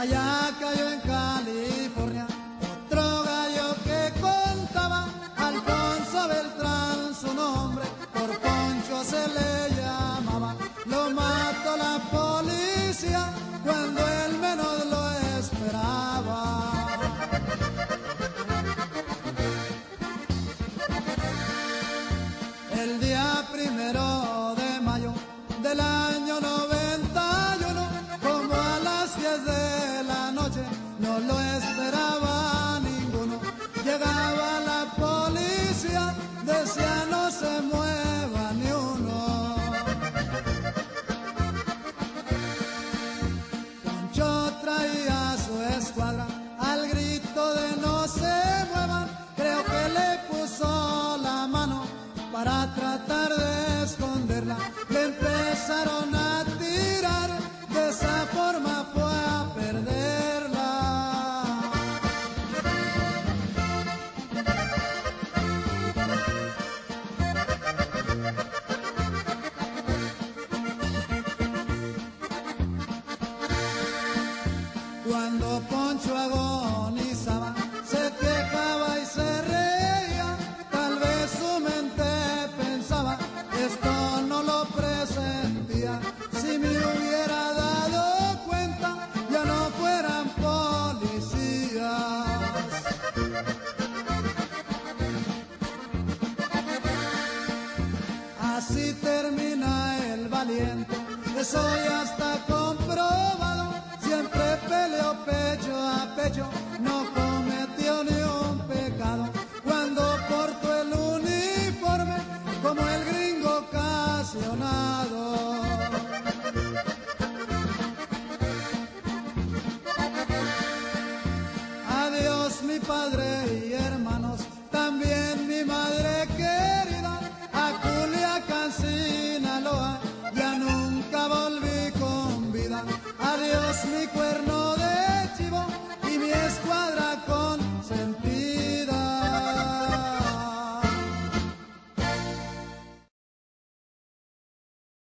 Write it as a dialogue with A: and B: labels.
A: Allá cayó en California otro gallo que contaba, Alfonso Beltrán su nombre, por Poncho se le llamaba. Lo mató la policía cuando él menos lo esperaba. El día primero de mayo del año 91, como a las 10 de no lo esperaba ninguno. Llegaba la policía, decía no se mueva ni uno. Poncho traía su escuadra Cuando Poncho agonizaba, se quejaba y se reía. Tal vez su mente pensaba, esto no lo presentía. Si me hubiera dado cuenta, ya no fueran policías. Así termina el valiente, eso ya está comprobado. No cometió ni un pecado. Cuando portó el uniforme, como el gringo ocasionado. Adiós mi padre